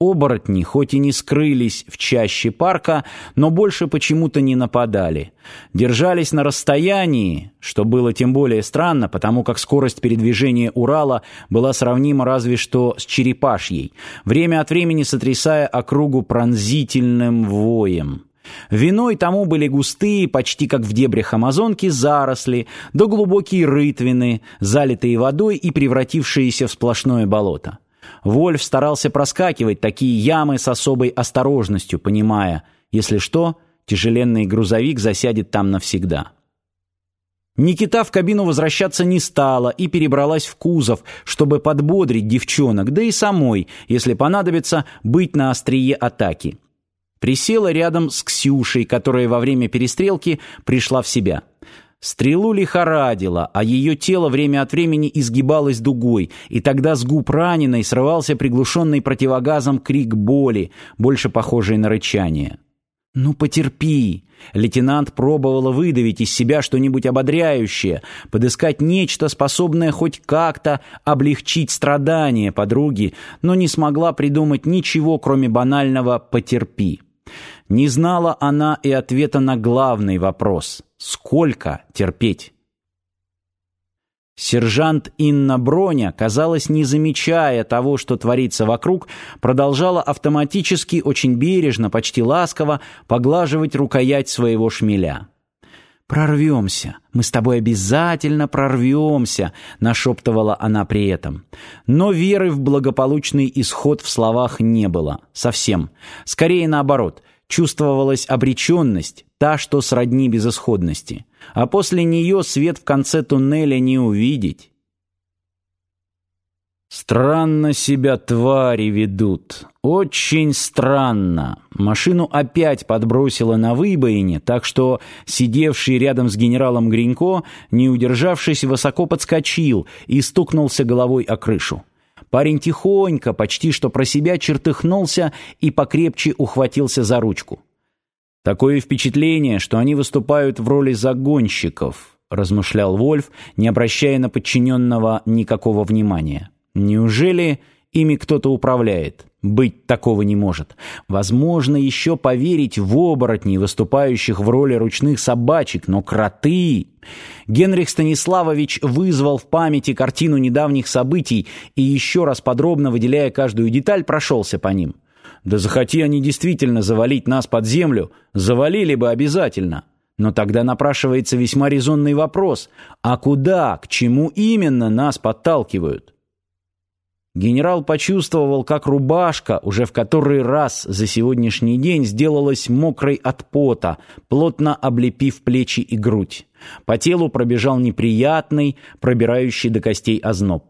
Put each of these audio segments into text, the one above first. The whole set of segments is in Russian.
Оборотни хоть и не скрылись в чаще парка, но больше почему-то не нападали. Держались на расстоянии, что было тем более странно, потому как скорость передвижения Урала была сравнима разве что с черепашьей, время от времени сотрясая округу пронзительным воем. Виной тому были густые, почти как в дебрях Амазонки, заросли, да глубокие рытвины, залитые водой и превратившиеся в сплошное болото. Вольф старался проскакивать такие ямы с особой осторожностью, понимая, если что, тяжеленный грузовик засядет там навсегда. Никита в кабину возвращаться не стала и перебралась в кузов, чтобы подбодрить девчонок, да и самой, если понадобится, быть на острие атаки. Присела рядом с Ксюшей, которая во время перестрелки пришла в себя. Стрелу лихорадило, а ее тело время от времени изгибалось дугой, и тогда с губ раненой срывался приглушенный противогазом крик боли, больше похожий на рычание. «Ну, потерпи!» Лейтенант пробовала выдавить из себя что-нибудь ободряющее, подыскать нечто, способное хоть как-то облегчить страдания подруги, но не смогла придумать ничего, кроме банального «потерпи». Не знала она и ответа на главный вопрос — сколько терпеть? Сержант Инна Броня, казалось, не замечая того, что творится вокруг, продолжала автоматически, очень бережно, почти ласково поглаживать рукоять своего шмеля. «Прорвемся, мы с тобой обязательно прорвемся», — нашептывала она при этом. Но веры в благополучный исход в словах не было. Совсем. Скорее наоборот — чувствовалась обреченность, та, что сродни безысходности, а после нее свет в конце туннеля не увидеть. Странно себя твари ведут. Очень странно. Машину опять подбросило на выбоине, так что сидевший рядом с генералом Гринько, не удержавшись, высоко подскочил и стукнулся головой о крышу. Парень тихонько, почти что про себя чертыхнулся и покрепче ухватился за ручку. «Такое впечатление, что они выступают в роли загонщиков», размышлял Вольф, не обращая на подчиненного никакого внимания. «Неужели ими кто-то управляет?» Быть такого не может. Возможно, еще поверить в оборотней, выступающих в роли ручных собачек, но кроты... Генрих Станиславович вызвал в памяти картину недавних событий и еще раз подробно выделяя каждую деталь, прошелся по ним. Да захоти они действительно завалить нас под землю, завалили бы обязательно. Но тогда напрашивается весьма резонный вопрос, а куда, к чему именно нас подталкивают? Генерал почувствовал, как рубашка уже в который раз за сегодняшний день сделалась мокрой от пота, плотно облепив плечи и грудь. По телу пробежал неприятный, пробирающий до костей озноб.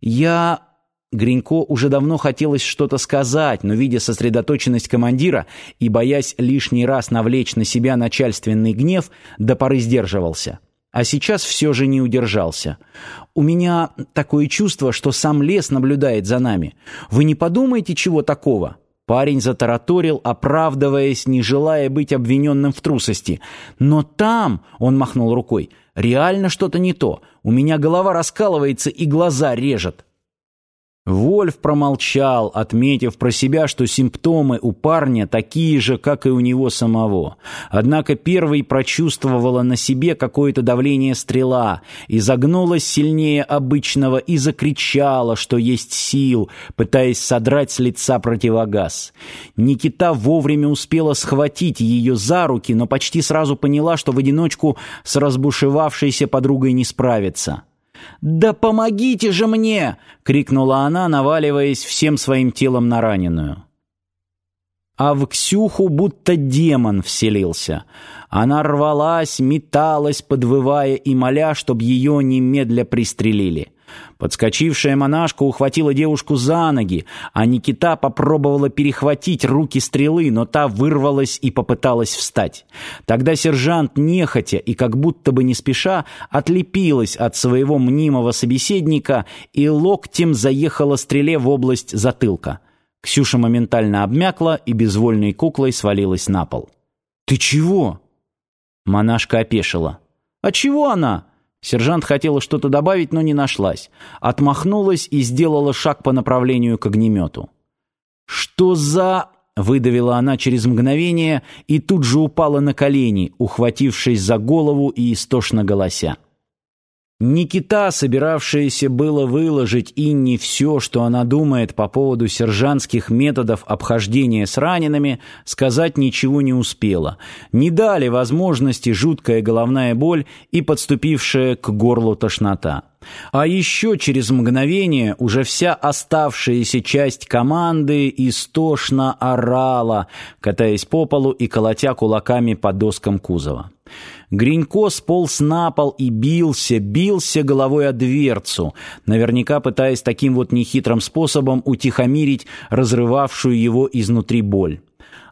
«Я...» Гринько уже давно хотелось что-то сказать, но, видя сосредоточенность командира и боясь лишний раз навлечь на себя начальственный гнев, до поры сдерживался. А сейчас все же не удержался. «У меня такое чувство, что сам лес наблюдает за нами. Вы не подумайте, чего такого?» Парень затараторил, оправдываясь, не желая быть обвиненным в трусости. «Но там...» — он махнул рукой. «Реально что-то не то. У меня голова раскалывается и глаза режет». Вольф промолчал, отметив про себя, что симптомы у парня такие же, как и у него самого. Однако первый прочувствовала на себе какое-то давление стрела, изогнулась сильнее обычного и закричала, что есть сил, пытаясь содрать с лица противогаз. Никита вовремя успела схватить ее за руки, но почти сразу поняла, что в одиночку с разбушевавшейся подругой не справится. «Да помогите же мне!» — крикнула она, наваливаясь всем своим телом на раненую. А в Ксюху будто демон вселился. Она рвалась, металась, подвывая и моля, чтоб ее немедля пристрелили. Подскочившая монашка ухватила девушку за ноги, а Никита попробовала перехватить руки стрелы, но та вырвалась и попыталась встать. Тогда сержант нехотя и как будто бы не спеша отлепилась от своего мнимого собеседника и локтем заехала стреле в область затылка. Ксюша моментально обмякла и безвольной куклой свалилась на пол. «Ты чего?» Монашка опешила. «А чего она?» Сержант хотела что-то добавить, но не нашлась. Отмахнулась и сделала шаг по направлению к огнемету. «Что за...» — выдавила она через мгновение и тут же упала на колени, ухватившись за голову и истошно голося. Никита, собиравшаяся было выложить Инне все, что она думает по поводу сержантских методов обхождения с ранеными, сказать ничего не успела. Не дали возможности жуткая головная боль и подступившая к горлу тошнота. А еще через мгновение уже вся оставшаяся часть команды истошно орала, катаясь по полу и колотя кулаками по доскам кузова. Гринько сполз на пол и бился, бился головой о дверцу, наверняка пытаясь таким вот нехитрым способом утихомирить разрывавшую его изнутри боль.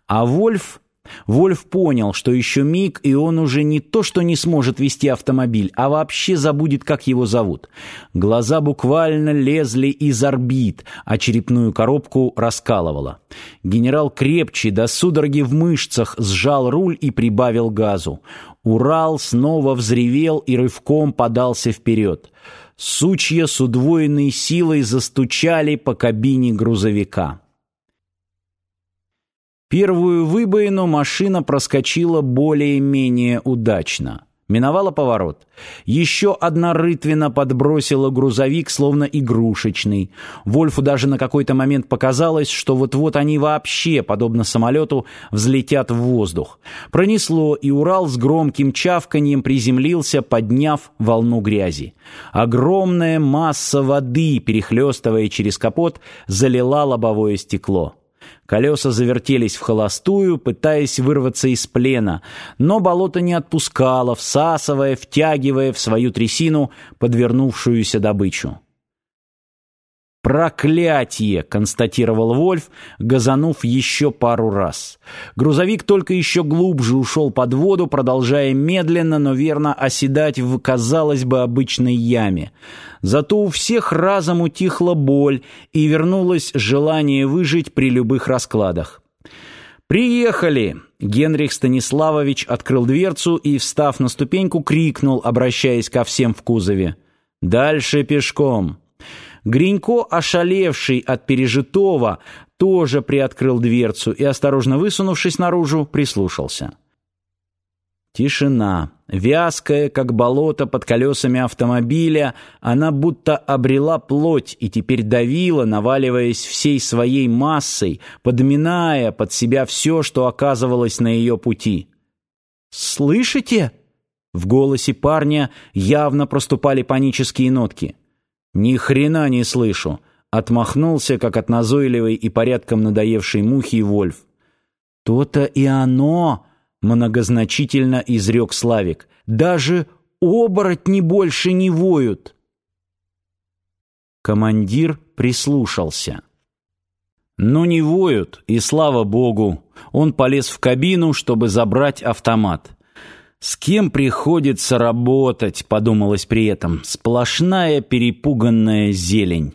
А Вольф Вольф понял, что еще миг, и он уже не то что не сможет вести автомобиль, а вообще забудет, как его зовут. Глаза буквально лезли из орбит, а черепную коробку раскалывало. Генерал крепче, до судороги в мышцах, сжал руль и прибавил газу. Урал снова взревел и рывком подался вперед. Сучья с удвоенной силой застучали по кабине грузовика. Первую выбоину машина проскочила более-менее удачно. Миновала поворот. Еще одна рытвина подбросила грузовик, словно игрушечный. Вольфу даже на какой-то момент показалось, что вот-вот они вообще, подобно самолету, взлетят в воздух. Пронесло, и Урал с громким чавканьем приземлился, подняв волну грязи. Огромная масса воды, перехлестывая через капот, залила лобовое стекло. Колеса завертелись в холостую, пытаясь вырваться из плена, но болото не отпускало, всасывая, втягивая в свою трясину подвернувшуюся добычу. «Проклятие!» — констатировал Вольф, газанув еще пару раз. Грузовик только еще глубже ушел под воду, продолжая медленно, но верно оседать в, казалось бы, обычной яме. Зато у всех разом утихла боль и вернулось желание выжить при любых раскладах. «Приехали!» Генрих Станиславович открыл дверцу и, встав на ступеньку, крикнул, обращаясь ко всем в кузове. «Дальше пешком!» Гринько, ошалевший от пережитого, тоже приоткрыл дверцу и, осторожно высунувшись наружу, прислушался. Тишина. Вязкая, как болото под колесами автомобиля, она будто обрела плоть и теперь давила, наваливаясь всей своей массой, подминая под себя все, что оказывалось на ее пути. «Слышите?» В голосе парня явно проступали панические нотки. «Ни хрена не слышу!» Отмахнулся, как от назойливой и порядком надоевшей мухи Вольф. «То-то и оно!» — многозначительно изрек Славик. «Даже оборотни больше не воют!» Командир прислушался. «Ну не воют, и слава богу!» Он полез в кабину, чтобы забрать автомат. «С кем приходится работать?» — подумалось при этом. «Сплошная перепуганная зелень».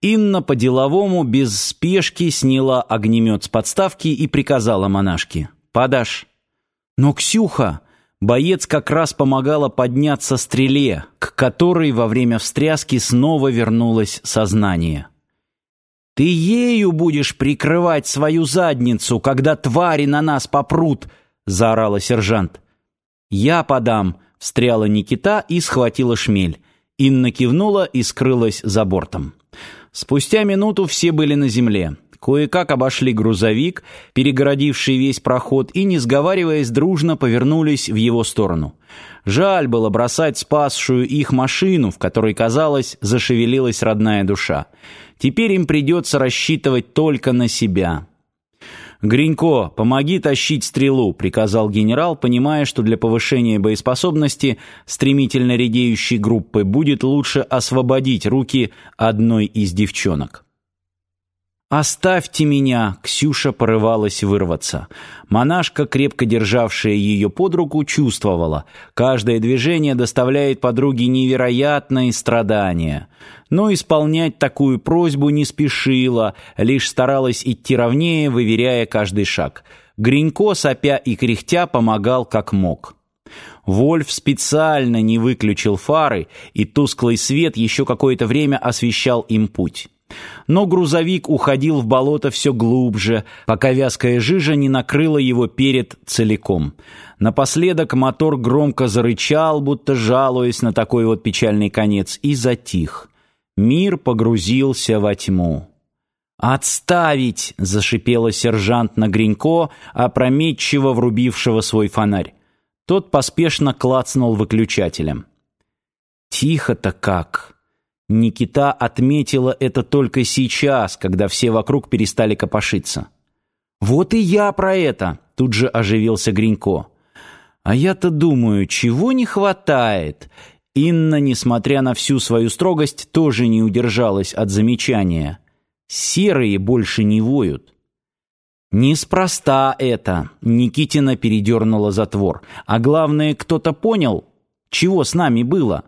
Инна по-деловому, без спешки, сняла огнемет с подставки и приказала монашке. «Подашь». Но Ксюха, боец как раз помогала подняться стреле, к которой во время встряски снова вернулось сознание. «Ты ею будешь прикрывать свою задницу, когда твари на нас попрут!» — заорала сержант. «Я подам», — встряла Никита и схватила шмель. Инна кивнула и скрылась за бортом. Спустя минуту все были на земле. Кое-как обошли грузовик, перегородивший весь проход, и, не сговариваясь, дружно повернулись в его сторону. Жаль было бросать спасшую их машину, в которой, казалось, зашевелилась родная душа. Теперь им придется рассчитывать только на себя. «Гринько, помоги тащить стрелу», — приказал генерал, понимая, что для повышения боеспособности стремительно редеющей группы будет лучше освободить руки одной из девчонок. «Оставьте меня!» — Ксюша порывалась вырваться. Монашка, крепко державшая ее под руку, чувствовала. Каждое движение доставляет подруге невероятные страдания. Но исполнять такую просьбу не спешила, лишь старалась идти ровнее, выверяя каждый шаг. Гринько, сопя и кряхтя, помогал как мог. Вольф специально не выключил фары, и тусклый свет еще какое-то время освещал им путь. Но грузовик уходил в болото все глубже, пока вязкая жижа не накрыла его перед целиком. Напоследок мотор громко зарычал, будто жалуясь на такой вот печальный конец, и затих. Мир погрузился во тьму. «Отставить!» — зашипела сержант на Гринько, опрометчиво врубившего свой фонарь. Тот поспешно клацнул выключателем. «Тихо-то как!» Никита отметила это только сейчас, когда все вокруг перестали копошиться. «Вот и я про это!» — тут же оживился Гринько. «А я-то думаю, чего не хватает?» Инна, несмотря на всю свою строгость, тоже не удержалась от замечания. Серые больше не воют. Неспроста это. Никитина передернула затвор. А главное, кто-то понял, чего с нами было.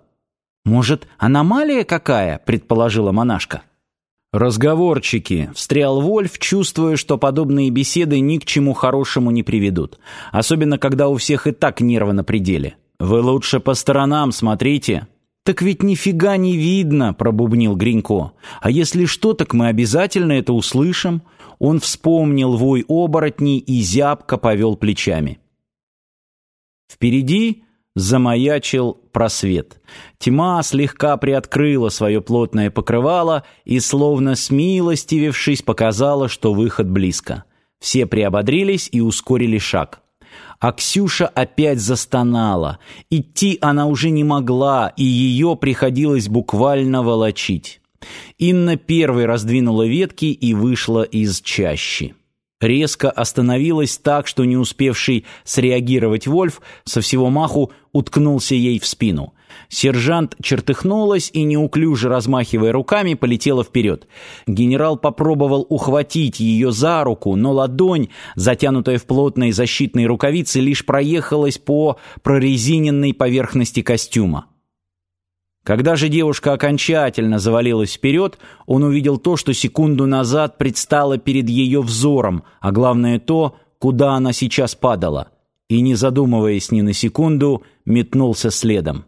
Может, аномалия какая, предположила монашка. «Разговорчики», — встрял Вольф, чувствуя, что подобные беседы ни к чему хорошему не приведут, особенно когда у всех и так нервы на пределе. «Вы лучше по сторонам смотрите». «Так ведь нифига не видно», — пробубнил Гринько. «А если что, так мы обязательно это услышим». Он вспомнил вой оборотней и зябко повел плечами. Впереди замаячил просвет. Тьма слегка приоткрыла свое плотное покрывало и, словно смилостивившись, показала, что выход близко. Все приободрились и ускорили шаг. А Ксюша опять застонала. Идти она уже не могла, и ее приходилось буквально волочить. Инна первой раздвинула ветки и вышла из чащи. Резко остановилась так, что не успевший среагировать Вольф со всего маху уткнулся ей в спину. Сержант чертыхнулась и, неуклюже размахивая руками, полетела вперед. Генерал попробовал ухватить ее за руку, но ладонь, затянутая в плотные защитные рукавицы, лишь проехалась по прорезиненной поверхности костюма. Когда же девушка окончательно завалилась вперед, он увидел то, что секунду назад предстало перед ее взором, а главное то, куда она сейчас падала, и, не задумываясь ни на секунду, метнулся следом.